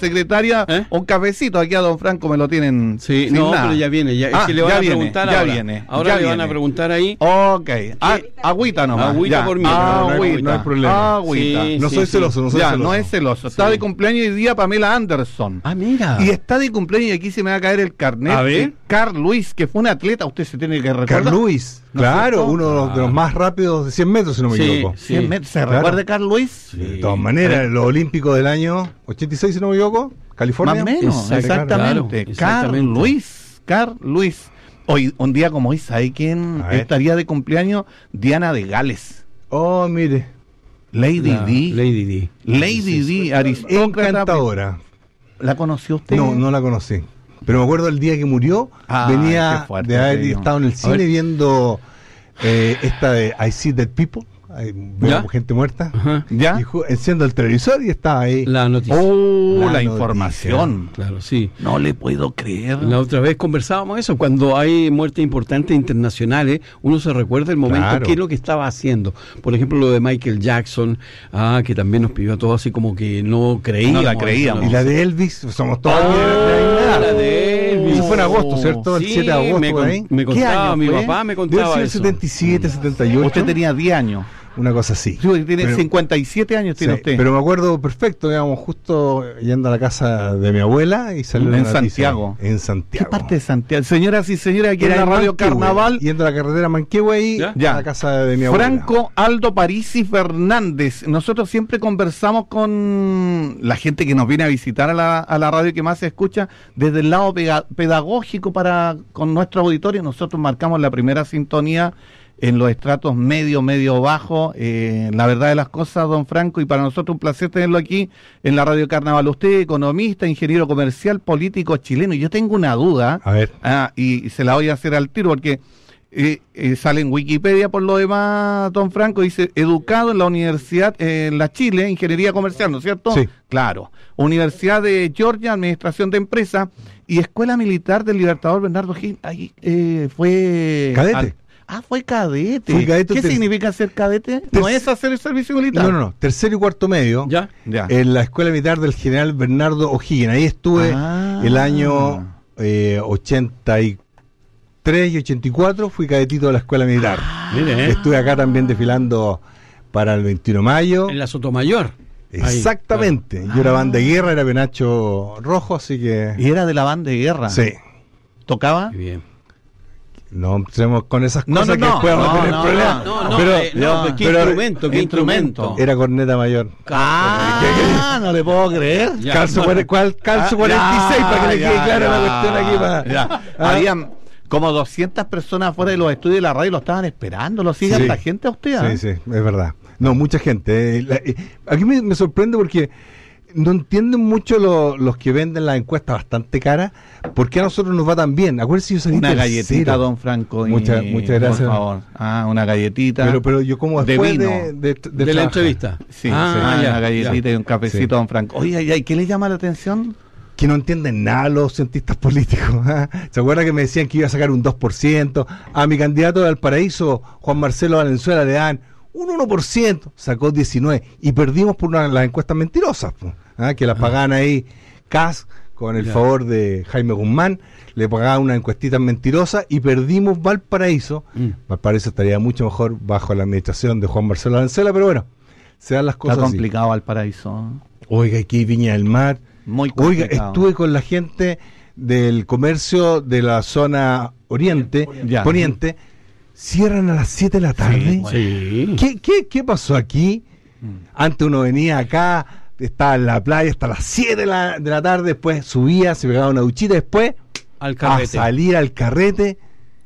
secretaria ¿Eh? un cafecito. Aquí a don Franco me lo tienen. Sí, sin no, nada. pero ya viene. Ya, Ah, es que le van ya a viene, preguntar ya ahora. viene, Ahora ya le van a preguntar ahí. Ok. Ah, agüita nomás. Agüita ya. por mí, pero no hay- Agüita. no hay problema. Agüita. Sí, No sí, soy sí. celoso, no soy ya, celoso. no es celoso. Está Sí. de cumpleaños hoy día Pamela Anderson. Ah, mira. Y está de cumpleaños y aquí se me va a caer el carnet. A ver. Carl Luis, que fue un atleta, usted se tiene que recordar. Carl Lewis, ¿No es claro, cierto? uno de los, de los más rápidos de 100 metros, si no me Sí, equivoco. sí. 100 metros. ¿Se Claro. recuerda de Carl Luis? De todas maneras, los olímpicos del año 86, si no me equivoco, California. Más o menos, exactamente. Carl. Luis, Carl Luis. Hoy, un día como hoy, ¿sabe quién estaría de cumpleaños? Diana de Gales. Oh, mire, Lady La- D. Lady D. Lady D, aristócrata. encantadora. ¿La conoció usted? No, no la conocí. Pero me acuerdo el día que murió, venía fuerte, de haber estado en el cine viendo eh, esta de I See Dead People, ahí veo ¿Ya? gente muerta, Ajá. ¿Ya? y enciendo el televisor y estaba ahí. La noticia. Oh, La la, noticia. información. Claro, sí. No le puedo creer. La otra vez conversábamos eso, cuando hay muertes importantes internacionales, uno se recuerda el momento, Claro. qué es lo que estaba haciendo. Por ejemplo, lo de Michael Jackson, ah, que también nos pidió a todos así como que no creíamos. No la creíamos. Y la de Elvis, somos todos de la de Elvis. Eso fue en agosto, ¿cierto? El Sí, 7 de agosto, me, con- me contaba, año mi fue? papá me Debe contaba ser eso. 77, 78. Usted tenía 10 años. Una cosa así. Sí, tiene Pero- 57 años tiene Sí, usted. Pero me acuerdo perfecto, digamos, justo yendo a la casa de mi abuela y salió En. Santiago. En ¿Qué Santiago. parte de Santiago? Señoras y señores, aquí Era en la radio Manquehue, Carnaval, Yendo a la carretera Manquehue. Ya. a la casa de mi abuela. Franco Aldo Parisi Fernández. Nosotros siempre conversamos con la gente que nos viene a visitar a la, a la radio que más se escucha desde el lado pedagógico para con nuestro auditorio. Nosotros marcamos la primera sintonía en los estratos medio, medio bajo. Eh, la verdad de las cosas, don Franco, y para nosotros un placer tenerlo aquí en la radio Carnaval. Usted, economista, ingeniero comercial, político chileno. Y yo tengo una duda. A ver. Ah, y, y se la voy a hacer al tiro porque eh, eh, sale en Wikipedia por lo demás, don Franco, dice, educado en la Universidad, eh, en la Chile, Ingeniería Comercial, ¿no es cierto? Sí. Claro. Universidad de Georgia, Administración de Empresa y Escuela Militar del Libertador Bernardo Gil. Ahí eh, fue... Cadete. al- ah, fue cadete. Fui cadete ¿Qué ter- significa ser cadete? ¿No es hacer el servicio militar? No, no, no. Tercero y cuarto medio. ¿Ya? Ya. En la escuela militar del general Bernardo O'Higgins. Ahí estuve Ah. el año eh, 83 y 84. Fui cadetito de la escuela militar. Mire, ¿eh? Estuve acá también desfilando para el 21 de mayo. En la Sotomayor. Ahí, Exactamente. Yo era banda de guerra, era penacho rojo, así que. Y era de la banda de guerra. Sí. ¿Tocaba? Qué bien. No entremos con esas No, cosas no, que no, después vamos a no, tener no, problemas. No, no, pero, eh, no, ¿qué pero- instrumento? ¿Qué instrumento? Era corneta mayor. Ah, no le puedo creer. Ya, calzo, ¿Cuál calzo Ah, 46 ya, para que le quede ya, clara la cuestión aquí? Para. Ah, Habían como 200 personas fuera de los estudios de la radio y lo estaban esperando. ¿Lo sigue Sí. la gente a usted? ah? Sí, sí, es verdad. No, mucha gente. eh, la- eh, aquí me, me sorprende porque no entienden mucho lo- los que venden las encuestas bastante caras. ¿Por qué a nosotros nos va tan bien? Acuérdense, yo salí Una tercero. galletita, don Franco. y- Muchas- muchas gracias. Por favor. Ah, una galletita. Pero, pero yo como De después vino. de, de, de De, la entrevista. Sí, Ah, sí, ya, una galletita ya. y un cafecito, Sí. don Franco. Oye, ay, ay, ¿qué le llama la atención? que no entienden nada los cientistas políticos. ¿ah? ¿Se acuerda que me decían que iba a sacar un 2%? A mi candidato de Valparaíso, Juan Marcelo Valenzuela, le dan un 1%, sacó 19%. Y perdimos por una, las encuestas mentirosas, po, ¿ah? que las pagaban ahí CAS con el favor de Jaime Guzmán, le pagaban una encuestita mentirosa y perdimos Valparaíso. Mm. Valparaíso estaría mucho mejor bajo la administración de Juan Marcelo Valenzuela, pero bueno, se dan las Está cosas así. complicado al paraíso. Oiga, aquí Viña del Mar. Muy Oiga, complicado. estuve con la gente del comercio de la zona oriente, Ya. poniente, cierran a las 7 de la tarde. Sí. ¿Qué, qué, qué pasó aquí? Antes uno venía acá, estaba en la playa hasta las 7 de la, de la tarde, después subía, se pegaba una duchita, después Al a salir al carrete.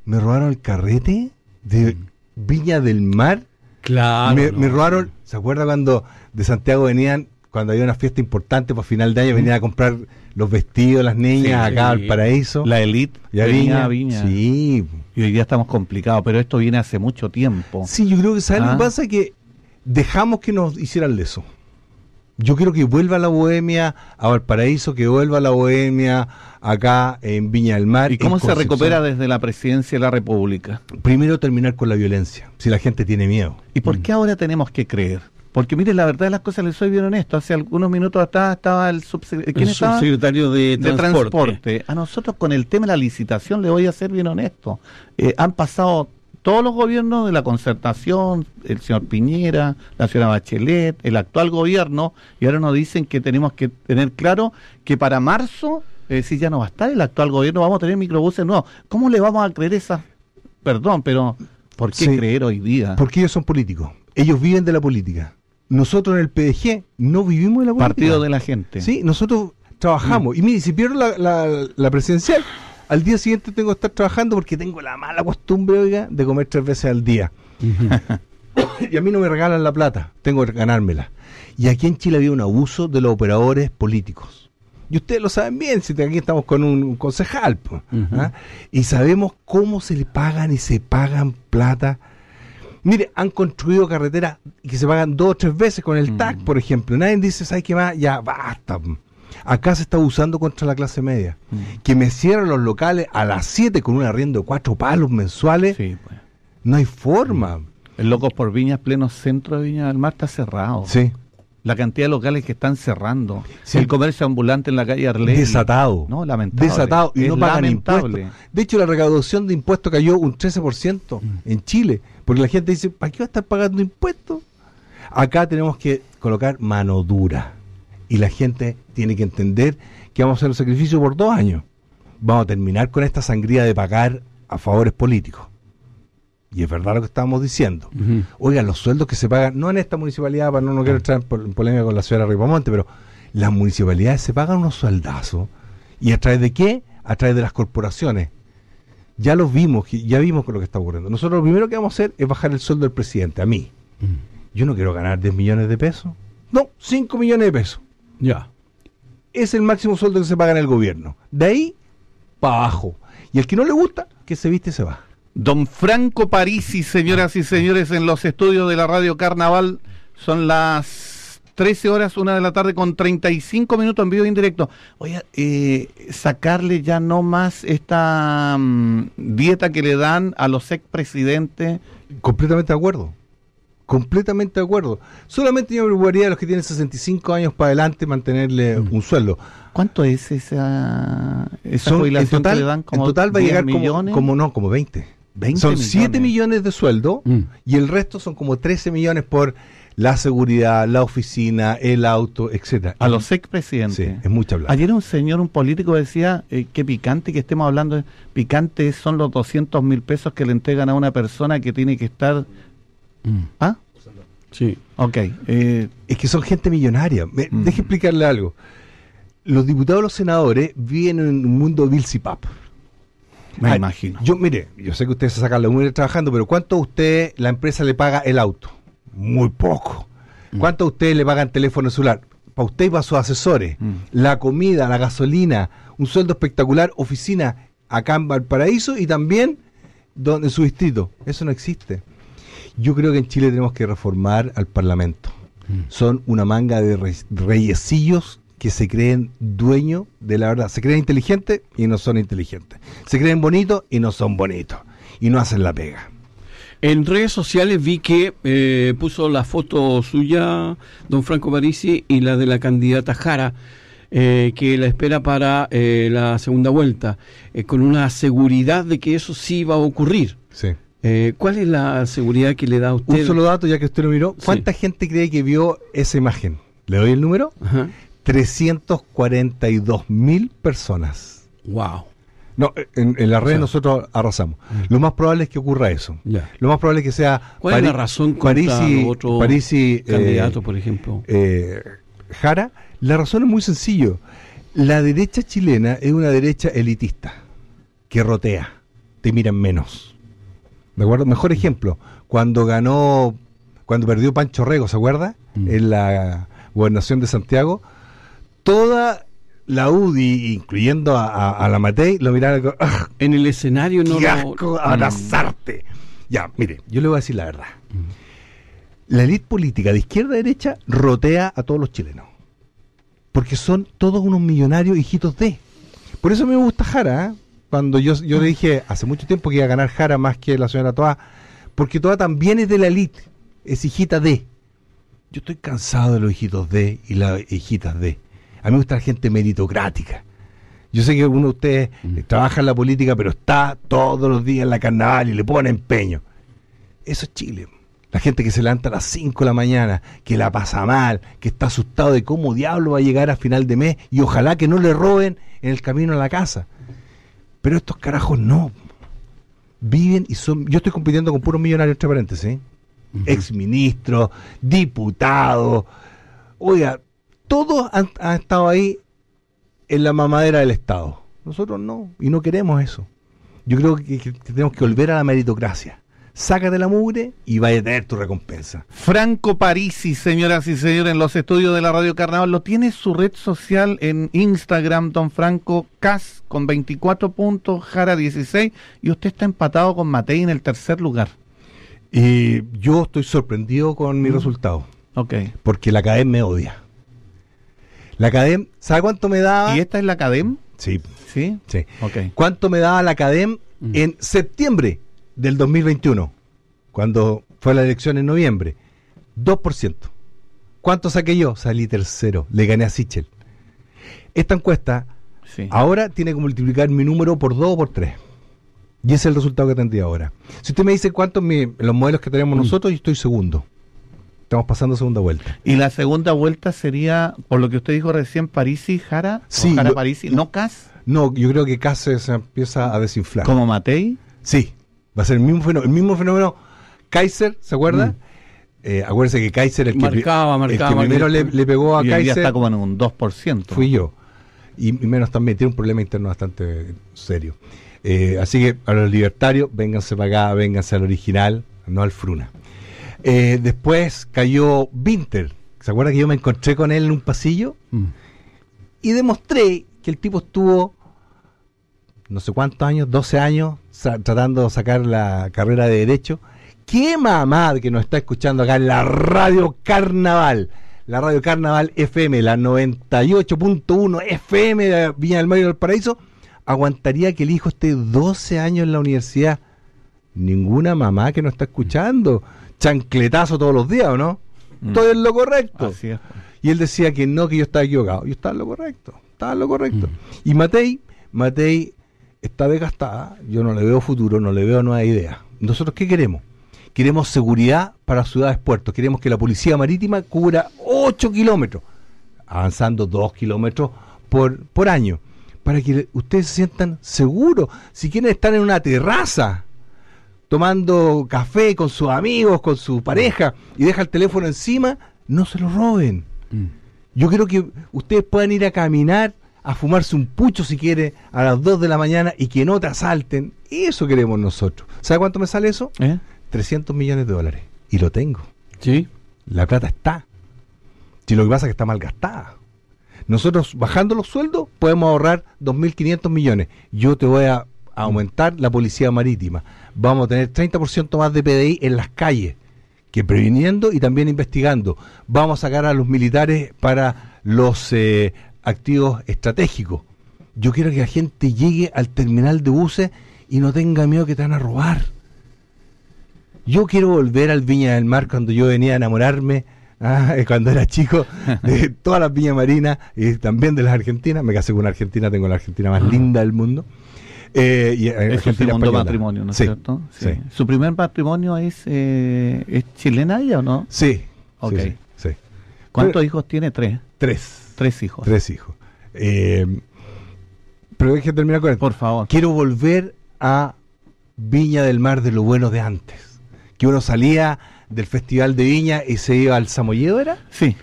Me robaron el carrete de Viña del Mar. Claro. me, no, me robaron, ¿se acuerda cuando de Santiago venían, cuando había una fiesta importante para final de año, venían a comprar los vestidos las niñas Sí. acá al paraíso? La elite y a venía Viña. a Viña. Sí. Y hoy día estamos complicados, pero esto viene hace mucho tiempo. Sí, yo creo que ¿sabes lo Ah. que pasa? Que dejamos que nos hicieran eso. Yo quiero que vuelva la bohemia a Valparaíso, que vuelva la bohemia acá en Viña del Mar. ¿Y cómo se recupera desde la presidencia de la República? Primero terminar con la violencia, si la gente tiene miedo. ¿Y por qué ahora tenemos que creer? Porque mire, la verdad de las cosas, le soy bien honesto. Hace algunos minutos atrás estaba el subsecretario. ¿Quién el estaba? subsecretario de de transporte. transporte. A nosotros con el tema de la licitación, le voy a ser bien honesto, eh, han pasado todos los gobiernos de la concertación, el señor Piñera, la señora Bachelet, el actual gobierno, y ahora nos dicen que tenemos que tener claro que para marzo, eh, si ya no va a estar el actual gobierno, vamos a tener microbuses nuevos. ¿Cómo le vamos a creer esas? Perdón, pero ¿por qué Sí. creer hoy día? Porque ellos son políticos. Ellos viven de la política. Nosotros en el PDG no vivimos de la política. Partido de la gente. Sí, nosotros trabajamos. Y mire, si pierdo la, la- la presidencial, al día siguiente tengo que estar trabajando porque tengo la mala costumbre, oiga, de comer tres veces al día. y a mí no me regalan la plata, tengo que ganármela. Y aquí en Chile había un abuso de los operadores políticos. Y ustedes lo saben bien, si aquí estamos con un, concejal. ¿ah? Y sabemos cómo se le pagan y se pagan plata. Mire, han construido carreteras que se pagan dos o tres veces con el TAC, por ejemplo. Nadie dice, ¿sabes qué más? Ya, basta. Acá se está usando contra la clase media. Que me cierran los locales a las 7 con un arriendo de cuatro palos mensuales. Sí, pues. No hay forma. El Locos por Viñas, pleno centro de Viña del Mar, está cerrado. Sí. La cantidad de locales que están cerrando. Sí. El comercio ambulante en la calle Arley. Desatado. No, lamentable. Desatado. Y Es no pagan lamentable. impuestos. De hecho, la recaudación de impuestos cayó un 13% en Chile. Porque la gente dice, ¿para qué va a estar pagando impuestos? Acá tenemos que colocar mano dura. Y la gente tiene que entender que vamos a hacer un sacrificio por dos años. Vamos a terminar con esta sangría de pagar a favores políticos. Y es verdad lo que estábamos diciendo. Ujú. Oigan, los sueldos que se pagan, no en esta municipalidad, para no, no quiero entrar en pol- en polémica con la señora Ripamonte, pero las municipalidades se pagan unos sueldazos. ¿Y a través de qué? A través de las corporaciones. Ya lo vimos, ya vimos con lo que está ocurriendo. Nosotros lo primero que vamos a hacer es bajar el sueldo del presidente, a mí. Yo no quiero ganar 10 millones de pesos. No, 5 millones de pesos. Ya. Es el máximo sueldo que se paga en el gobierno. De ahí para abajo. Y el que no le gusta, que se viste y se va. Don Franco Parisi, señoras y señores, en los estudios de la Radio Carnaval, son las 13 horas, una de la tarde, con 35 minutos en vivo e indirecto. Oye, eh, sacarle ya no más esta mm, dieta que le dan a los expresidentes. Completamente de acuerdo. Completamente de acuerdo. Solamente yo me preocuparía de los que tienen 65 años para adelante mantenerle un sueldo. ¿Cuánto es esa, esa Son, en jubilación total, que le dan? en Como total va a 10 llegar como, millones? como no, como 20. 20 son millones. 7 millones de sueldo Mm. y el resto son como 13 millones por la seguridad, la oficina, el auto, etcétera. A los expresidentes. Sí, es mucha plata. Ayer un señor, un político decía eh, que picante que estemos hablando, de- picante son los 200 mil pesos que le entregan a una persona que tiene que estar... Mm. ¿Ah? Sí. Ok. eh, Es que son gente millonaria. Me- Mm. Deje explicarle algo. Los diputados y los senadores viven en un mundo Vilsipap. Me imagino. Yo, mire, yo sé que usted se saca la mujer trabajando, pero ¿cuánto a usted la empresa le paga el auto? Muy poco. Mm. ¿Cuánto a usted le pagan teléfono celular? Para usted y para sus asesores. Mm. La comida, la gasolina, un sueldo espectacular, oficina acá en Valparaíso y también donde, en su distrito. Eso no existe. Yo creo que en Chile tenemos que reformar al Parlamento. Son una manga de re- reyecillos que se creen dueños de la verdad. Se creen inteligentes y no son inteligentes. Se creen bonitos y no son bonitos. Y no hacen la pega. En redes sociales vi que eh, puso la foto suya, don Franco Parisi, y la de la candidata Jara, eh, que la espera para eh, la segunda vuelta, eh, con una seguridad de que eso sí va a ocurrir. Sí. ¿Cuál es la seguridad que le da a usted? Un solo dato, ya que usted lo miró. ¿Cuánta gente cree que vio esa imagen? ¿Le doy el número? Ajá. 342 mil personas. Wow. No, en, en la red sea, nosotros arrasamos. Lo más probable es que ocurra eso. Ya. Lo más probable es que sea ¿Cuál es la razón contra Parisi, los otros Parisi, eh, por ejemplo? eh, Jara? La razón es muy sencillo. La derecha chilena es una derecha elitista que rotea, te miran menos. ¿De acuerdo? Mejor ejemplo, cuando ganó, cuando perdió Pancho Rego, ¿se acuerda? Mm. En la gobernación de Santiago, toda la UDI, incluyendo a, a- a la Matei, lo miraron con, "Ah, En el escenario no ¡Qué lo- asco abrazarte! Ya, mire, yo le voy a decir la verdad. La élite política de izquierda a derecha rotea a todos los chilenos. Porque son todos unos millonarios hijitos de. Por eso me gusta Jara. ¿eh? Cuando yo, yo le dije hace mucho tiempo que iba a ganar Jara más que la señora Toa, porque Toa también es de la élite, es hijita de. Yo estoy cansado de los hijitos de y las hijitas de. A mí me gusta la gente meritocrática. Yo sé que uno de ustedes Mm. eh, trabaja en la política, pero está todos los días en la carnaval y le pone empeño. Eso es Chile. La gente que se levanta a las 5 de la mañana, que la pasa mal, que está asustado de cómo diablo va a llegar a final de mes y ojalá que no le roben en el camino a la casa. Pero estos carajos no. Viven y son... Yo estoy compitiendo con puros millonarios, entre paréntesis. ¿eh? Exministros, diputados. Oiga, todos han, han estado ahí en la mamadera del Estado. Nosotros no, y no queremos eso. Yo creo que, que- que tenemos que volver a la meritocracia. Sácate la mugre y vaya a tener tu recompensa. Franco Parisi, señoras y señores, en los estudios de la Radio Carnaval, lo tiene su red social en Instagram, Don Franco Cas, con 24 puntos, Jara 16, y usted está empatado con Matei en el tercer lugar. Y yo estoy sorprendido con mi Mm. resultado, Ok. porque la Academ me odia. La Academ, ¿sabe cuánto me daba? ¿Y esta es la Academ? Sí, Sí. sí. Ok. ¿Cuánto me daba la Academ Mm. en septiembre del 2021? Cuando fue la elección en noviembre. 2%. ¿Cuánto saqué yo? Salí tercero. Le gané a Sichel. Esta encuesta Sí. ahora tiene que multiplicar mi número por 2 o por 3. Y ese es el resultado que tendría ahora. Si usted me dice cuántos los modelos que tenemos Mm. nosotros, yo estoy segundo. Estamos pasando segunda vuelta. Y la segunda vuelta sería, por lo que usted dijo recién, Parisi, Jara, Sí, Jara lo- Parisi, no Cas, No, yo creo que Cáceres se empieza a desinflar. como Matei. Sí, va a ser el mismo fenómeno. El mismo fenómeno. Kaiser, ¿se acuerda? Mm. Eh, acuérdese que Kaiser, el que, Marcaba, el marcaba, que primero le, pegó a y Kaiser está como en un 2%. fui yo. Y, y menos también, tiene un problema interno bastante serio. Eh, así que a los libertarios, vénganse para acá, vénganse al original, no al Fruna. Eh, después cayó Winter. ¿Se acuerda que yo me encontré con él en un pasillo? Mm. y demostré que el tipo estuvo no sé cuántos años, 12 años, tratando de sacar la carrera de Derecho. ¿Qué mamá que nos está escuchando acá en la Radio Carnaval? La Radio Carnaval FM, la 98.1 FM de Viña del Mar y del Paraíso, aguantaría que el hijo esté 12 años en la universidad? Ninguna mamá que nos está escuchando. Chancletazo todos los días, ¿o no? Mm. Todo es lo correcto. Así es. Y él decía que no, que yo estaba equivocado. Yo estaba en lo correcto. Estaba en lo correcto. Y Matei, Matei está desgastada. Yo no le veo futuro, no le veo nueva idea. ¿Nosotros qué queremos? Queremos seguridad para ciudades puertos. Queremos que la policía marítima cubra 8 kilómetros, avanzando 2 kilómetros por, por año, para que ustedes se sientan seguros. Si quieren estar en una terraza, tomando café con sus amigos, con su pareja, y deja el teléfono encima, no se lo roben. Mm. Yo quiero que ustedes puedan ir a caminar, a fumarse un pucho si quiere, a las 2 de la mañana y que no te asalten. Eso queremos nosotros. ¿Sabe cuánto me sale eso? ¿Eh? 300 millones de dólares. Y lo tengo. Sí. La plata está. Si lo que pasa es que está mal gastada. Nosotros, bajando los sueldos, podemos ahorrar 2.500 millones. Yo te voy a aumentar la policía marítima. Vamos a tener 30% más de PDI en las calles, que previniendo y también investigando. Vamos a sacar a los militares para los eh, activos estratégicos. Yo quiero que la gente llegue al terminal de buses y no tenga miedo que te van a robar. Yo quiero volver al Viña del Mar cuando yo venía a enamorarme, ah, cuando era chico, de todas las viñas marinas y también de las argentinas. Me casé con una argentina, tengo la argentina más linda del mundo. Eh, y, eh, Es su segundo española. matrimonio, ¿no es Sí, cierto? Sí. ¿Su primer matrimonio es, eh, es chilena ella o no? Sí. sí, Ok. sí, sí. ¿Cuántos Pero- hijos tiene? Tres. Tres. Tres hijos. Tres hijos. Eh, pero déjeme terminar con esto. Por favor. Quiero volver a Viña del Mar de lo bueno de antes. Que uno salía del Festival de Viña y se iba al Samoyedo, ¿era? Sí.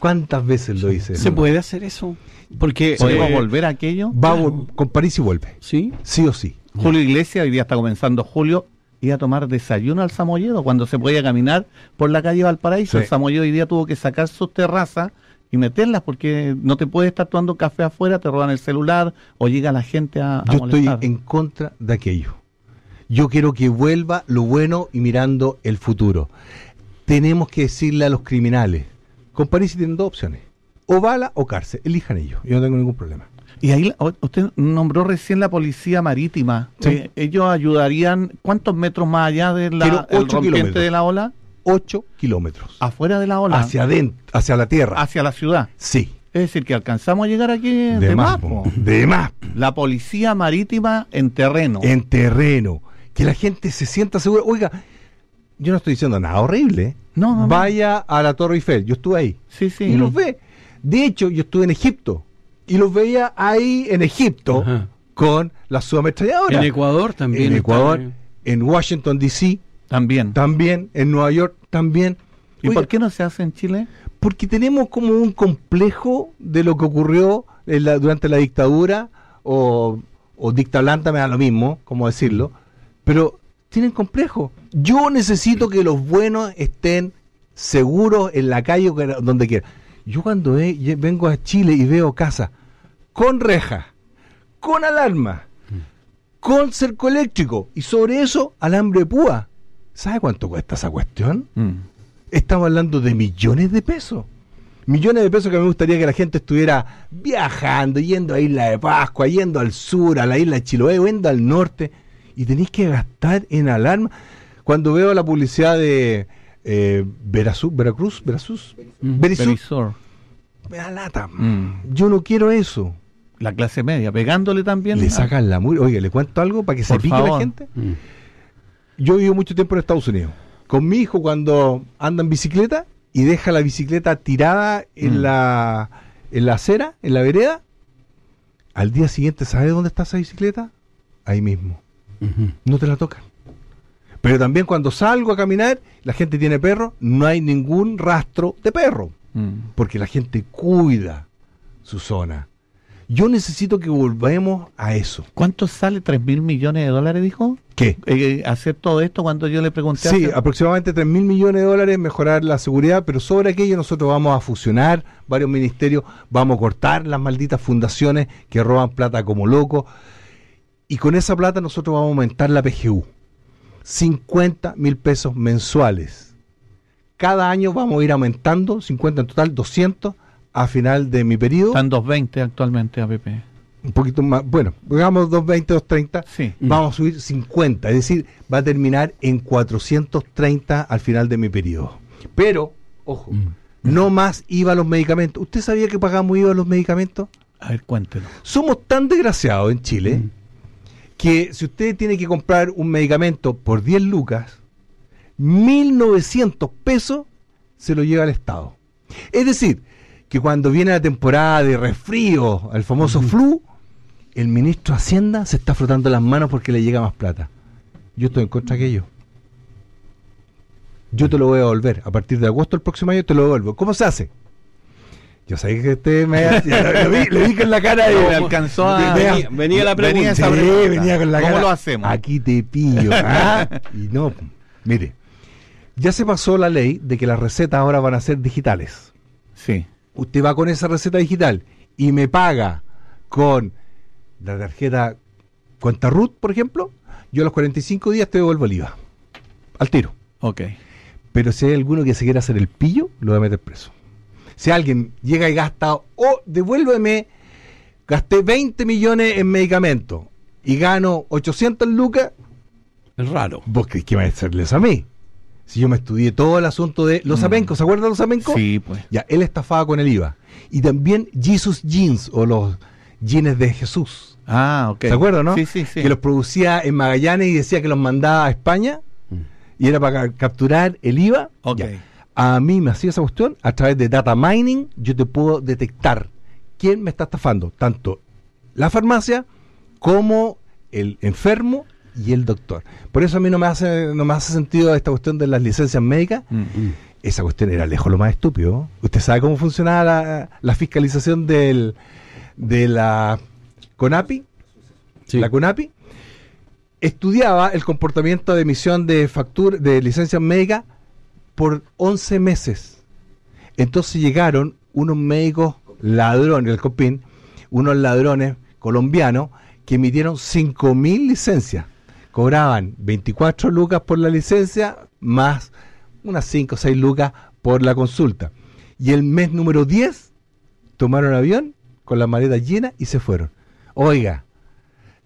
¿Cuántas veces lo hice? ¿Se puede hacer eso? Porque ¿Podemos eh, volver a aquello? Va a con París y vuelve. Sí. Sí o sí. Julio Iglesias, hoy día está comenzando julio, iba a tomar desayuno al Samoyedo cuando se podía caminar por la calle Valparaíso. Sí. El Samoyedo hoy día tuvo que sacar sus terrazas y meterlas porque no te puedes estar tomando café afuera, te roban el celular o llega la gente a, a Yo estoy en contra de aquello. Yo quiero que vuelva lo bueno y mirando el futuro. Tenemos que decirle a los criminales, con París tienen dos opciones, o bala o cárcel, elijan ellos, yo no tengo ningún problema. Y ahí usted nombró recién la policía marítima. Sí. Eh, ellos ayudarían, ¿cuántos metros más allá del Quiero ocho rompiente kilómetros. de la ola? 8 kilómetros. Afuera de la ola. Hacia adentro, hacia la tierra. hacia la ciudad. Sí. Es decir, que alcanzamos a llegar aquí de, De más, po. de más. La policía marítima en terreno. En terreno. Que la gente se sienta segura. Oiga, yo no estoy diciendo nada horrible. No, no, no. Vaya a la Torre Eiffel. Yo estuve ahí. Sí, sí. y los ve. De hecho, yo estuve en Egipto y los veía ahí en Egipto Ajá. con la subametralladora. En Ecuador también. En Ecuador, en Washington D.C. También. también, en Nueva York también. ¿Y Oiga, por qué no se hace en Chile? Porque tenemos como un complejo de lo que ocurrió en la- durante la dictadura o, o dicta blanda, me da lo mismo, como decirlo, pero tienen complejo. Yo necesito que los buenos estén seguros en la calle o donde quiera. Yo cuando vengo a Chile y veo casas con rejas, con alarma, con cerco eléctrico y sobre eso alambre de púa. ¿Sabe cuánto cuesta esa cuestión? Mm. Estamos hablando de millones de pesos. Millones de pesos que me gustaría que la gente estuviera viajando, yendo a Isla de Pascua, yendo al sur, a la isla de Chiloé, yendo al norte. Y tenéis que gastar en alarma. Cuando veo la publicidad de eh, Verazú- Veracruz, Veracruz, Mm, Berizor. me da lata. Mm. Yo no quiero eso. La clase media, pegándole también. Le a- sacan la mugre. Oye, ¿le cuento algo para que se pique la favor. gente? Mm. Yo vivo mucho tiempo en Estados Unidos. Con mi hijo cuando anda en bicicleta y deja la bicicleta tirada en Mm. la en la acera, en la vereda, al día siguiente, ¿sabe dónde está esa bicicleta? Ahí mismo. No te la tocan. Pero también cuando salgo a caminar, la gente tiene perro, no hay ningún rastro de perro, Mm. porque la gente cuida su zona. Yo necesito que volvamos a eso. ¿Cuánto sale? ¿3 mil millones de dólares, dijo? ¿Qué? Eh, hacer todo esto cuando yo le pregunté Sí, hace- aproximadamente 3 mil millones de dólares mejorar la seguridad, pero sobre aquello nosotros vamos a fusionar varios ministerios, vamos a cortar las malditas fundaciones que roban plata como locos, y con esa plata nosotros vamos a aumentar la PGU. 50 mil pesos mensuales. Cada año vamos a ir aumentando, 50 en total, 200 a final de mi periodo. Están 220 actualmente, APP. Un poquito más, bueno, digamos 220, 230 Sí. vamos a subir 50, es decir, va a terminar en 430 al final de mi periodo. Pero, ojo, Mm. no más IVA a los medicamentos. ¿Usted sabía que pagamos IVA a los medicamentos? A ver, cuéntelo. Somos tan desgraciados en Chile Mm. Que si usted tiene que comprar un medicamento por 10 lucas, 1.900 pesos se lo lleva al Estado. Es decir, que cuando viene la temporada de resfrío, el famoso flu, el ministro de Hacienda se está frotando las manos porque le llega más plata. Yo estoy en contra de aquello. Yo te lo voy a devolver. A partir de agosto del próximo año te lo devuelvo. ¿Cómo se hace? Yo sabía que usted me... lo vi, le vi con la cara de... Alcanzó a... Venía- venía- venía la pregunta. Venía esa Sí, pregunta. venía con la ¿Cómo cara, lo hacemos? Aquí te pillo. ¿ah? y no, mire, ya se pasó la ley de que las recetas ahora van a ser digitales. Sí. Usted va con esa receta digital y me paga con la tarjeta cuenta RUT, por ejemplo, yo a los 45 días te devuelvo el IVA. Al tiro. Ok. Pero si hay alguno que se quiera hacer el pillo, lo voy a meter preso. Si alguien llega y gasta, oh, devuélveme, gasté 20 millones en medicamentos y gano 800 lucas, Es raro. ¿vos crees que va a hacerles a mí? Si yo me estudié todo el asunto de los Mm. amencos, ¿se acuerdan de los amencos? Sí, pues. Ya, él estafaba con el IVA. Y también Jesus Jeans o los jeans de Jesús. Ah, ok. ¿Se acuerdan, no? Sí, sí, sí. Que los producía en Magallanes y decía que los mandaba a España y era para ca- capturar el IVA. Ok. A mí me hacía esa cuestión, a través de data mining, yo te puedo detectar quién me está estafando, tanto la farmacia como el enfermo y el doctor. Por eso a mí no me hace, no me hace sentido esta cuestión de las licencias médicas. Mm. Esa cuestión era lejos lo más estúpido. ¿Usted sabe cómo funcionaba la, la fiscalización del, de la CONAPI? Sí. La CONAPI estudiaba el comportamiento de emisión de factura de licencias médicas por 11 meses. Entonces llegaron unos médicos ladrones, el COPIN, unos ladrones colombianos que emitieron 5.000 licencias. Cobraban 24 lucas por la licencia más unas 5 o 6 lucas por la consulta. Y el mes número 10 tomaron avión con la maleta llena y se fueron. Oiga,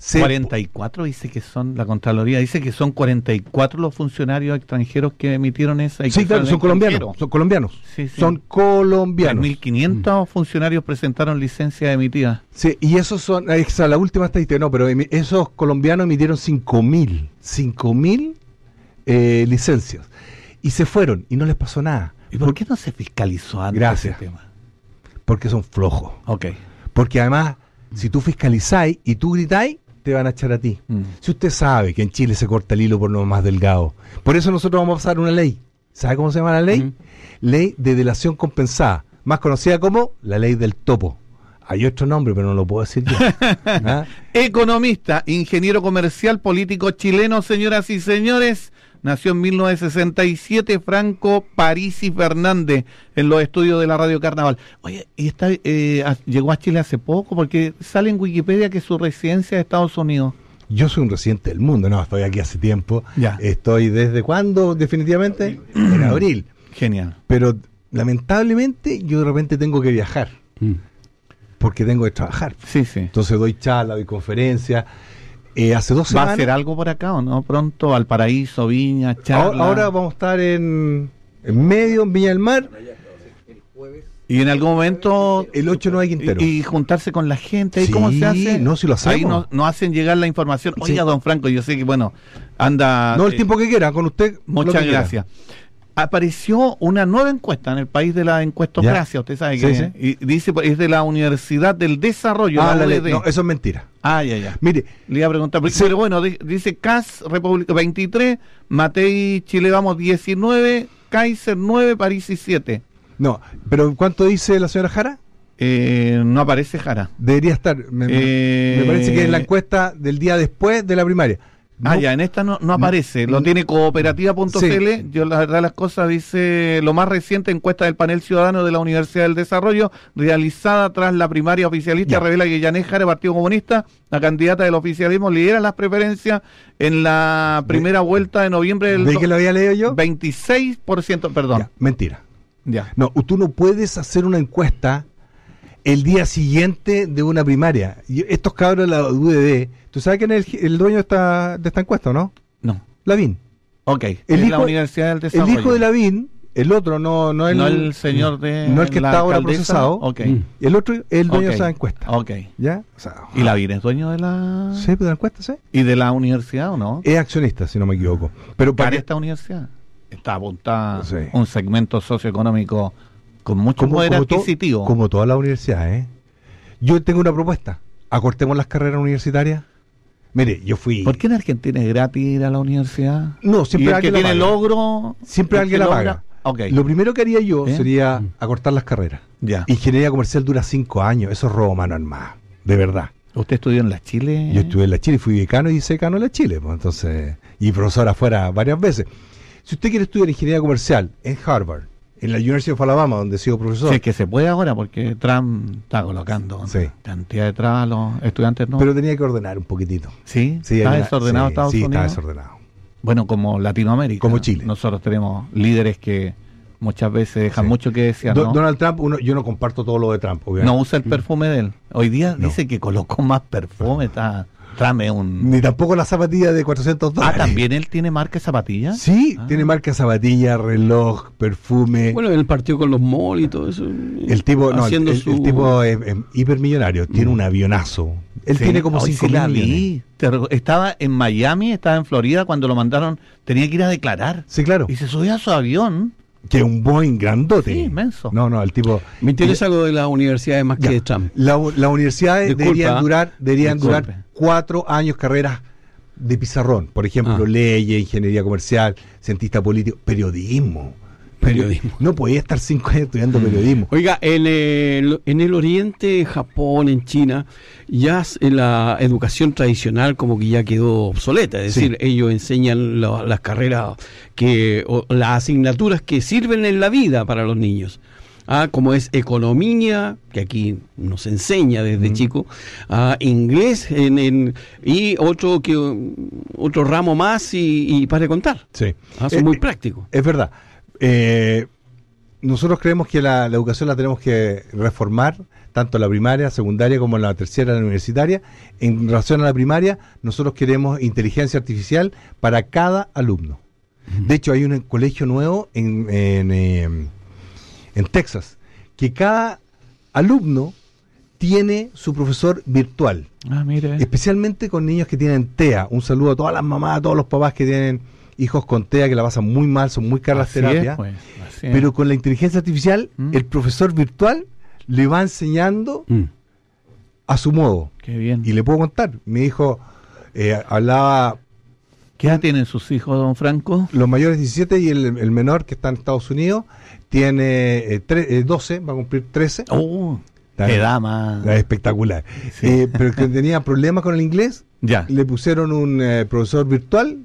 Se- 44 dice que son, la Contraloría dice que son 44 los funcionarios extranjeros que emitieron esa. Sí, claro, son colombianos. Son colombianos. Sí, sí. Son colombianos. 3.500 funcionarios presentaron licencia emitidas. Sí, y esos son, esa, la última estadística, no, pero esos colombianos emitieron 5.000, 5.000 eh, licencias. Y se fueron y no les pasó nada. ¿Y por qué no se fiscalizó antes Gracias. ese tema? Porque son flojos. Ok. Porque además, si tú fiscalizáis y tú gritáis, te van a echar a ti. Mm. Si usted sabe que en Chile se corta el hilo por lo más delgado, por eso nosotros vamos a pasar una ley. ¿Sabe cómo se llama la ley? Ley de delación compensada, más conocida como la ley del topo. Hay otro nombre, pero no lo puedo decir yo. ¿Ah? Economista, ingeniero comercial, político chileno, señoras y señores. Nació en 1967 Franco Parisi Fernández en los estudios de la Radio Carnaval. Oye, y está, eh, llegó a Chile hace poco porque sale en Wikipedia que su residencia es Estados Unidos. Yo soy un residente del mundo, no, estoy aquí hace tiempo. Ya. Estoy desde cuándo, definitivamente, en abril. Genial. Pero lamentablemente yo de repente tengo que viajar, Mm. porque tengo que trabajar. Sí, sí. Entonces doy charla, doy conferencia. Eh, hace dos ¿Va semanas. a hacer algo por acá o no? Pronto, Valparaíso, Viña, charla. ahora, vamos a estar en, en medio, en Viña del Mar, Y en algún momento... el 8 no hay Quintero. Y, y juntarse con la gente, ¿y Sí, cómo se hace? no, si lo hacemos. Ahí nos, nos hacen llegar la información. Oiga, Sí. don Franco, yo sé que, bueno, anda... no el eh, tiempo que quiera, con usted. Muchas que quiera. Apareció una nueva encuesta en el país de la encuestocracia, usted sabe Sí, que sí. y dice pues, es de la Universidad del Desarrollo, Ah, la no, eso es mentira. Ah, ya, ya. Mire, Le iba a preguntar, pero, Sí. pero bueno, di- dice CAS República 23, Matei Chile Vamos 19, Kaiser 9, París 7. no, pero ¿cuánto dice la señora Jara? Eh, no aparece Jara. Debería estar. Me, Eh, me parece que es la encuesta del día después de la primaria. Ah, No- ya, en esta no, no aparece. Lo tiene cooperativa.cl. Sí. Yo, la verdad, las cosas dice lo más reciente encuesta del panel ciudadano de la Universidad del Desarrollo, realizada tras la primaria oficialista, Ya. revela que Yané Jara, Partido Comunista, la candidata del oficialismo, lidera las preferencias en la primera vuelta de noviembre del ¿De que lo había leído yo? 26%, perdón. Ya, mentira. Ya. No, tú no puedes hacer una encuesta el día siguiente de una primaria. Y estos cabros de la UDD, ¿tú sabes quién es el, el dueño de esta, de esta encuesta, o no? No. Lavín. Ok. El es la hijo- Universidad del El Desarrollo. hijo de Lavín, el otro, no, no el, No el señor de. no el que la está ahora alcaldesa. procesado. Ok. Mm. El otro, el dueño de esa encuesta. Ok. ¿Ya? O sea, ¿Y Lavín es dueño de la. ¿Sí, de la encuesta, sí? ¿Y de la universidad o no? Es accionista, si no me equivoco. Pero para ¿Para que- esta universidad? Está apuntada Sí. un segmento socioeconómico con mucho como, poder como to- adquisitivo. como todas las universidades, ¿eh? Yo tengo una propuesta. Acortemos las carreras universitarias. Mire, yo fui... ¿Por qué en Argentina es gratis ir a la universidad? No, ¿Y siempre el que alguien la tiene paga. logro? Siempre el alguien que la logra- paga. Ok, Lo primero que haría yo ¿Eh? sería Mm. acortar las carreras. ya. Ingeniería comercial dura cinco años. Eso es robo mano armada. De verdad. ¿Usted estudió en la Chile? Yo estuve en la Chile, fui decano y decano en la Chile. pues, entonces Y profesor afuera varias veces. Si usted quiere estudiar ingeniería comercial en Harvard, en la University of Alabama, donde he sido profesor, Sí, que se puede ahora porque Trump está colocando Sí. cantidad de trabas a los estudiantes no. pero tenía que ordenar un poquitito. sí, Sí, está desordenado sí, Estados sí, Unidos. está desordenado. Bueno, como Latinoamérica. Como Chile. Nosotros tenemos líderes que muchas veces dejan Sí. mucho que desear. ¿no? Donald Trump, uno, yo no comparto todo lo de Trump, no obviamente. usa el perfume de él. Hoy día No. dice que colocó más perfume. Está, Trump es un... Ni tampoco la zapatilla de 400 Ah, dólares. también él tiene marca de zapatillas. Sí, Ah. tiene marca zapatilla, reloj, perfume. Bueno, él partió con los malls y todo eso. el tipo, no, el, haciendo el- su- el tipo es, es hipermillonario, tiene un avionazo. Él Sí. tiene como Hoy 5 sí la millones. vi. Te recu- Estaba en Miami, estaba en Florida cuando lo mandaron. Tenía que ir a declarar. Sí, claro. Y se subió a su avión. Que es un Boeing grandote. Sí, inmenso. No, no, el tipo. Me interesa algo de las universidades más Ya. que de Trump. La, las universidades Disculpa, deberían ¿ah? durar, deberían Disculpe. durar cuatro años carreras de pizarrón. Por ejemplo, Ah. leyes, ingeniería comercial, cientista político, periodismo. Periodismo. No podía estar cinco años estudiando periodismo. Oiga, en el, en el Oriente, en Japón, en China, ya s- la educación tradicional como que ya quedó obsoleta. Es Sí. decir, ellos enseñan la- las carreras, que o las asignaturas que sirven en la vida para los niños. Ah, como es economía, que aquí nos enseña desde Mm. chico, ah, inglés en, en- y otro que otro ramo más y, y para contar. Sí. Ah, son Eh, muy eh, prácticos. Es verdad. Eh, nosotros creemos que la, la educación la tenemos que reformar, tanto la primaria, secundaria como la tercera, la universitaria. En relación a la primaria, nosotros queremos inteligencia artificial para cada alumno. De hecho, hay un colegio nuevo en, en, eh, en Texas, que cada alumno tiene su profesor virtual, Ah, mire. especialmente con niños que tienen TEA. Un saludo a todas las mamás, a todos los papás que tienen hijos con TEA, que la pasan muy mal, son muy caras las Así terapias. pues. Pero con la inteligencia artificial, Mm. el profesor virtual le va enseñando Mm. a su modo. Qué bien. Y le puedo contar, mi hijo eh, hablaba ¿Qué edad tienen sus hijos, don Franco? los mayores 17 y el, el menor que está en Estados Unidos tiene eh, tre- eh, 12, va a cumplir 13. Oh, qué dama. Es espectacular. Sí. Eh, pero que tenía problemas con el inglés, Ya. le pusieron un eh, profesor virtual.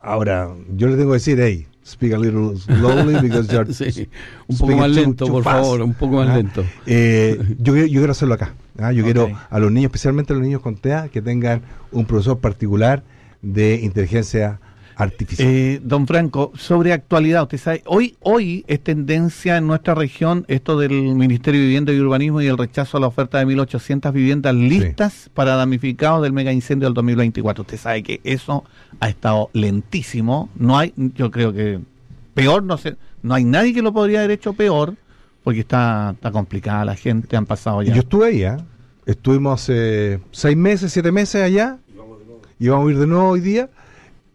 Ahora, yo le tengo que decir, hey, speak a little slowly because you're Sí, un poco más lento, too por fast. favor, un poco más Ah, lento. eh, yo, quiero- yo quiero hacerlo acá. ¿ah? Yo quiero a los niños, especialmente a los niños con TEA, que tengan un profesor particular de inteligencia artificial. Eh, don Franco, sobre actualidad, usted sabe, hoy, hoy es tendencia en nuestra región esto del Ministerio de Vivienda y Urbanismo y el rechazo a la oferta de 1.800 viviendas listas para damnificados del mega incendio del 2024. Usted sabe que eso ha estado lentísimo. No hay, yo creo que peor, no sé, no hay nadie que lo podría haber hecho peor porque está, está complicada la gente, han pasado ya. Yo estuve ahí, ¿ah? estuvimos hace seis meses, siete meses allá, y vamos a ir de nuevo hoy día.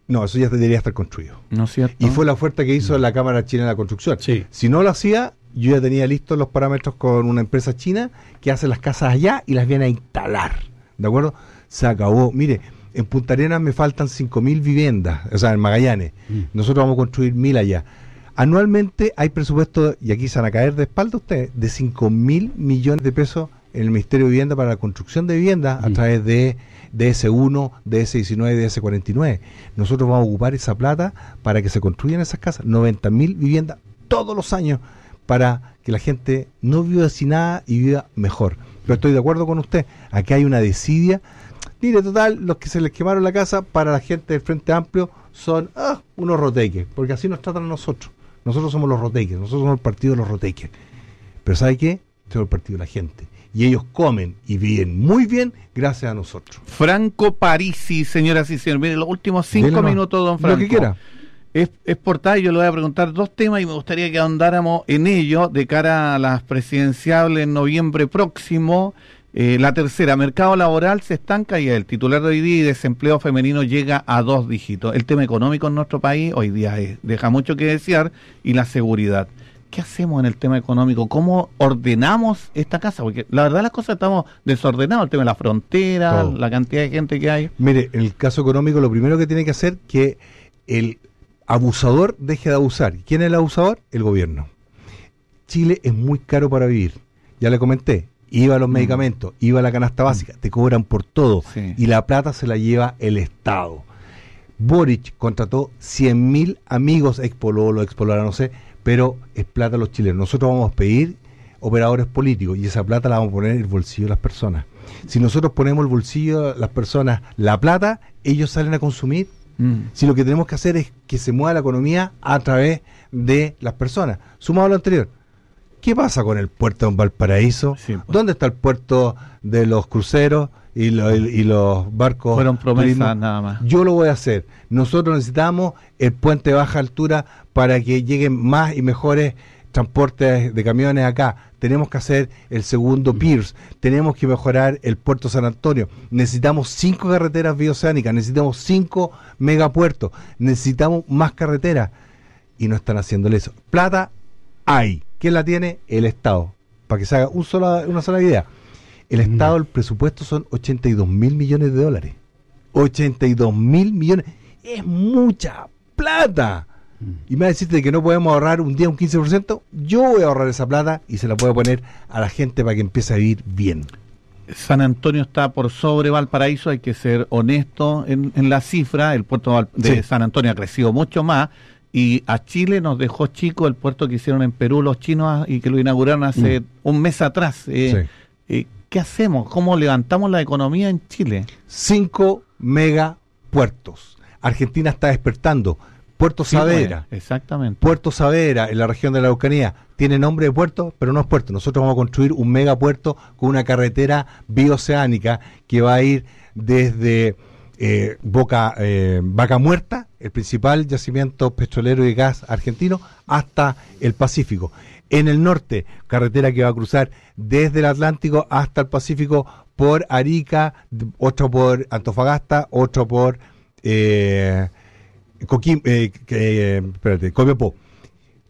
No, eso ya debería estar construido. ¿No es cierto? Y fue la oferta que hizo la Cámara Chilena de la Construcción. Sí. Si no lo hacía, yo ya tenía listos los parámetros con una empresa china que hace las casas allá y las viene a instalar. ¿De acuerdo? Se acabó. Mire, en Punta Arenas me faltan 5.000 viviendas, o sea, en Magallanes. Mm. Nosotros vamos a construir 1.000 allá. Anualmente hay presupuesto, y aquí se van a caer de espalda ustedes, de 5 mil millones de pesos en el Ministerio de Vivienda para la construcción de viviendas a Mm. través de DS1, DS19, DS49. Nosotros vamos a ocupar esa plata para que se construyan esas casas, 90 mil viviendas todos los años, para que la gente no viva sin nada y viva mejor. Pero estoy de acuerdo con usted, aquí hay una desidia. Mire, total, los que se les quemaron la casa para la gente del Frente Amplio son ah, unos roteques, porque así nos tratan a nosotros. Nosotros somos los roteques, nosotros somos el partido de los roteques. Pero ¿sabe qué? Somos el partido de la gente. Y ellos comen y viven muy bien gracias a nosotros. Franco Parisi, señoras y señores. Mire, los últimos cinco Dele minutos, don Franco. Lo que quiera. Es, es portada y yo le voy a preguntar dos temas y me gustaría que ahondáramos en ello de cara a las presidenciables en noviembre próximo. Eh, la tercera, mercado laboral se estanca y el titular de hoy día y desempleo femenino llega a dos dígitos. El tema económico en nuestro país hoy día es- deja mucho que desear y la seguridad. ¿Qué hacemos en el tema económico? ¿Cómo ordenamos esta casa? Porque la verdad las cosas estamos desordenados, el tema de la frontera, Todo. la cantidad de gente que hay. Mire, en el caso económico, lo primero que tiene que hacer que el abusador deje de abusar. ¿Quién es el abusador? El gobierno. Chile es muy caro para vivir. Ya le comenté. Iba a los Mm. medicamentos, iba a la canasta básica, te cobran por todo. Sí. Y la plata se la lleva el Estado. Boric contrató 100.000 amigos, ex pololo, ex polola, no sé, pero es plata de los chilenos. Nosotros vamos a pedir operadores políticos y esa plata la vamos a poner en el bolsillo de las personas. Si nosotros ponemos el bolsillo de las personas la plata, ellos salen a consumir. Mm. Si lo que tenemos que hacer es que se mueva la economía a través de las personas. Sumado a lo anterior, ¿qué pasa con el puerto de Valparaíso? Sí, pues. ¿Dónde está el puerto de los cruceros y, lo- y los barcos? Fueron promesas turismo? nada más. Yo lo voy a hacer. Nosotros necesitamos el puente de baja altura para que lleguen más y mejores transportes de camiones acá. Tenemos que hacer el segundo Pierce. Tenemos que mejorar el puerto San Antonio. Necesitamos cinco carreteras bioceánicas. Necesitamos cinco megapuertos. Necesitamos más carreteras. Y no están haciéndole eso. Plata hay. ¿Quién la tiene? El Estado. Para que se haga un sola- una sola idea. El Estado, el presupuesto son 82 mil millones de dólares. 82 mil millones. Es mucha plata. Y me decirte que no podemos ahorrar un día un 15%. Yo voy a ahorrar esa plata y se la puedo poner a la gente para que empiece a vivir bien. San Antonio está por sobre Valparaíso, hay que ser honesto en, en la cifra, el puerto de Sí. San Antonio ha crecido mucho más y a Chile nos dejó chico el puerto que hicieron en Perú los chinos ah, y que lo inauguraron hace un mes atrás. Eh, eh, ¿Qué hacemos? ¿Cómo levantamos la economía en Chile? 5 megapuertos. Argentina está despertando. Puerto Sí, Saavedra. pues, exactamente. Puerto Saavedra, en la región de la Araucanía, tiene nombre de puerto, pero no es puerto. Nosotros vamos a construir un megapuerto con una carretera bioceánica que va a ir desde eh, Boca, eh, Vaca Muerta, el principal yacimiento petrolero y gas argentino, hasta el Pacífico. En el norte, carretera que va a cruzar desde el Atlántico hasta el Pacífico por Arica, otro por Antofagasta, otro por eh, Coquim, eh, que- espérate, Copiapó.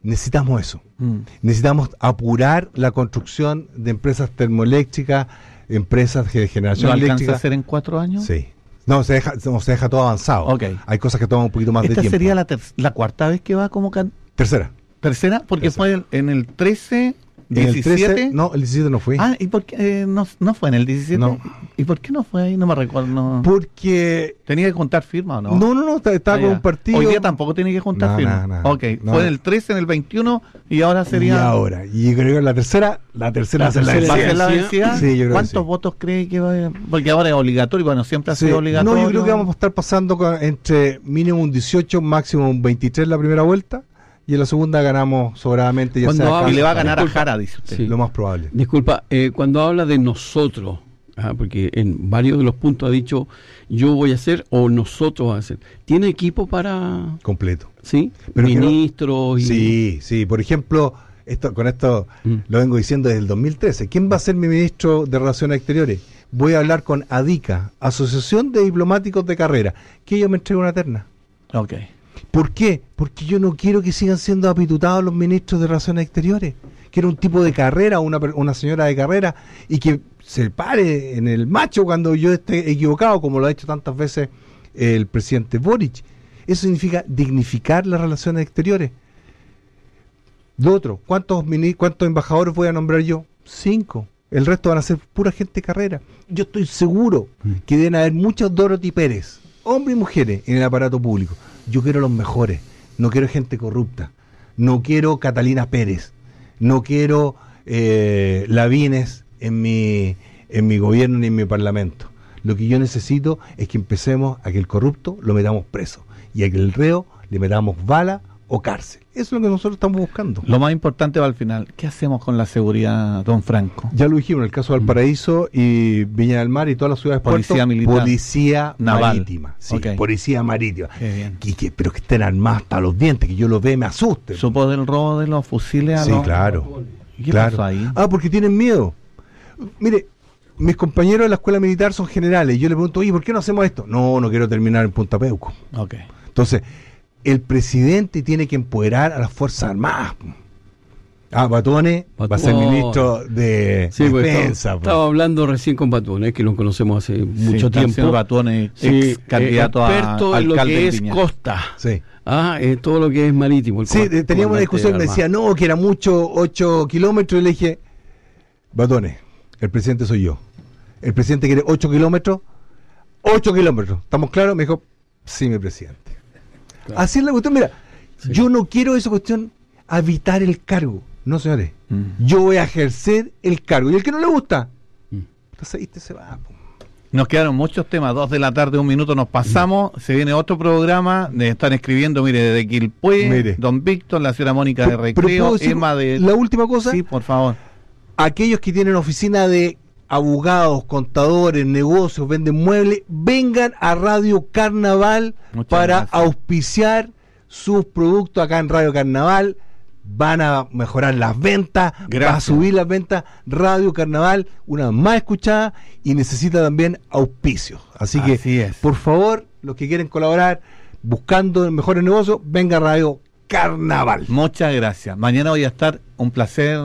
Necesitamos eso. Mm. Necesitamos apurar la construcción de empresas termoeléctricas, empresas de generación ¿Lo alcanza eléctrica. a hacer en cuatro años? Sí. No, se deja, no, se deja todo avanzado. Ok. Hay cosas que toman un poquito más de Esta tiempo. sería la, ter- la cuarta vez que va como can- tercera. Tercera, porque Tercera. fue en el 13, En el 17. 13, no, el 17 no fui. Ah, ¿y por qué eh, no, no fue en el 17? No. ¿Y por qué no fue ahí? No me recuerdo. No. Porque. ¿Tenía que juntar firma o no? No, no, no, está- estaba Ah, con un partido. Hoy día tampoco tiene que juntar No, firma. no, no. ok, No. fue en el 13, en el 21 y ahora sería. Y ahora. Y creo que la tercera, la tercera La tercera ¿Va a vencida. ser la vencida? sí, yo creo que ¿Cuántos sí. votos cree que va a Porque ahora es obligatorio, bueno, siempre ha Sí. sido obligatorio. No, yo creo que vamos a estar pasando con- entre mínimo un 18, máximo un 23 la primera vuelta. Y en la segunda ganamos sobradamente. Ya Cuando sea habla- Y le va a ganar a Disculpa. Jara, dice usted. Sí. Lo más probable. Disculpa, eh, cuando habla de nosotros, ah, porque en varios de los puntos ha dicho yo voy a hacer o nosotros vamos a hacer, ¿tiene equipo para, Completo. sí? Pero que no- Ministros y... Sí, sí. Por ejemplo, esto con esto Mm. lo vengo diciendo desde el 2013. ¿Quién va a ser mi ministro de Relaciones Exteriores? Voy a hablar con ADICA, Asociación de Diplomáticos de Carrera, que ellos me entreguen una terna. Ok. ¿Por qué? Porque yo no quiero que sigan siendo apitutados los ministros de Relaciones Exteriores. Quiero un tipo de carrera, una, una señora de carrera, y que se pare en el macho cuando yo esté equivocado, como lo ha hecho tantas veces el presidente Boric. Eso significa dignificar las relaciones exteriores. Lo otro, ¿cuántos, mini- ¿cuántos embajadores voy a nombrar yo? Cinco. El resto van a ser pura gente de carrera. Yo estoy seguro que deben haber muchos Dorothy Pérez, hombres y mujeres, en el aparato público. Yo quiero los mejores. No quiero gente corrupta. No quiero Catalina Pérez. No quiero eh, Lavines en mi, en mi gobierno ni en mi parlamento. Lo que yo necesito es que empecemos a que el corrupto lo metamos preso y a que el reo le metamos bala o cárcel. Eso es lo que nosotros estamos buscando. Lo más importante va al final. ¿Qué hacemos con la seguridad, don Franco? Ya lo dijimos en el caso de Valparaíso y Viña del Mar y todas las ciudades Policía puertos, militar. policía Naval. marítima, sí, Ok. policía marítima. Qué bien. Y que- pero que estén armados hasta los dientes, que yo los vea y me asuste. ¿Supo del robo de los fusiles a Sí, los- claro. ¿Y ¿Qué claro. pasó ahí? Ah, porque tienen miedo. Mire, mis compañeros de la escuela militar son generales. Yo le pregunto, oye, ¿por qué no hacemos esto? No, no quiero terminar en Punta Peuco. Ok. Entonces, el presidente tiene que empoderar a las Fuerzas Armadas. Ah, Batone va a ser Batone. ministro de Sí, pues, defensa. estaba, pues. estaba hablando recién con Batón, eh, que lo conocemos hace mucho Sí, tiempo. Batuone, Sí, ex candidato eh, a experto en lo alcalde que es costa. Sí. Ah, eh, todo lo que es marítimo. el Sí, teníamos una discusión, me de decía, no, que era mucho, 8 kilómetros, y le dije, Batone, el presidente soy yo. El presidente quiere 8 kilómetros, 8 kilómetros. ¿Estamos claros? Me dijo, sí, mi presidente. Claro. Así es la cuestión, mira, Sí. yo no quiero esa cuestión habitar el cargo. No, señores. Mm. Yo voy a ejercer el cargo. Y el que no le gusta, Mm. entonces ahí se va. po. Nos quedaron muchos temas, dos de la tarde, un minuto nos pasamos, se viene otro programa, están escribiendo, mire, desde Quilpué, Mire. Don Víctor, la señora Mónica de Recreo, ¿puedo decir Emma de... La última cosa, Sí, por favor. aquellos que tienen oficina de abogados, contadores, negocios, venden muebles, vengan a Radio Carnaval Muchas para gracias. auspiciar sus productos acá en Radio Carnaval. Van a mejorar las ventas, va a Gracias. subir las ventas. Radio Carnaval, una más escuchada y necesita también auspicios. Así que, es. por favor, los que quieren colaborar buscando mejores negocios, venga a Radio Carnaval. Muchas gracias. Mañana voy a estar, un placer,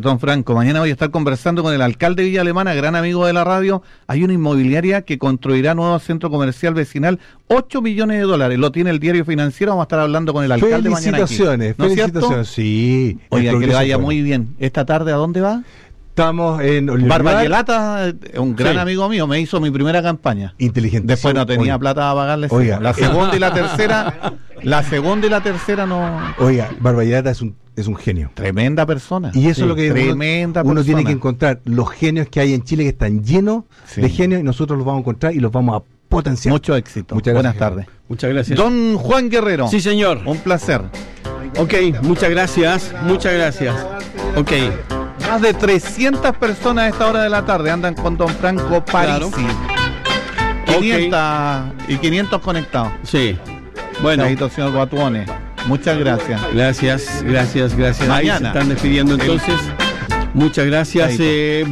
don Franco. Mañana voy a estar conversando con el alcalde de Villa Alemana, gran amigo de la radio. Hay una inmobiliaria que construirá nuevo centro comercial vecinal, 8 millones de dólares. Lo tiene el diario financiero. Vamos a estar hablando con el alcalde mañana. aquí. Felicitaciones, ¿No felicitaciones. Sí. Oiga, que le vaya muy bien. Esta tarde, ¿a dónde va? Estamos en. Barbayelata, eh, un gran Sí. amigo mío, me hizo mi primera campaña. Inteligente. Después no tenía Oiga, plata para pagarle. Oiga. la segunda y la tercera, la segunda y la tercera no. Oiga, Barbayelata es un, es un genio. Tremenda persona. Y eso Sí, es lo que uno- tremenda uno, tiene persona. que encontrar. Los genios que hay en Chile que están llenos Sí. de genios y nosotros los vamos a encontrar y los vamos a potencial. Mucho éxito. Muchas Buenas tardes. Muchas gracias. Don Juan Guerrero. Sí, señor. Un placer. Ok, muchas gracias. Muchas gracias. Ok. Más de 300 personas a esta hora de la tarde andan con Don Franco Claro. Parisi. 500 y 500 conectados. Sí. Bueno, Bueno, señor Guatuone. Muchas gracias. gracias, gracias, gracias. Ahí se Mañana. están despidiendo entonces. Muchas gracias. Chaito. eh,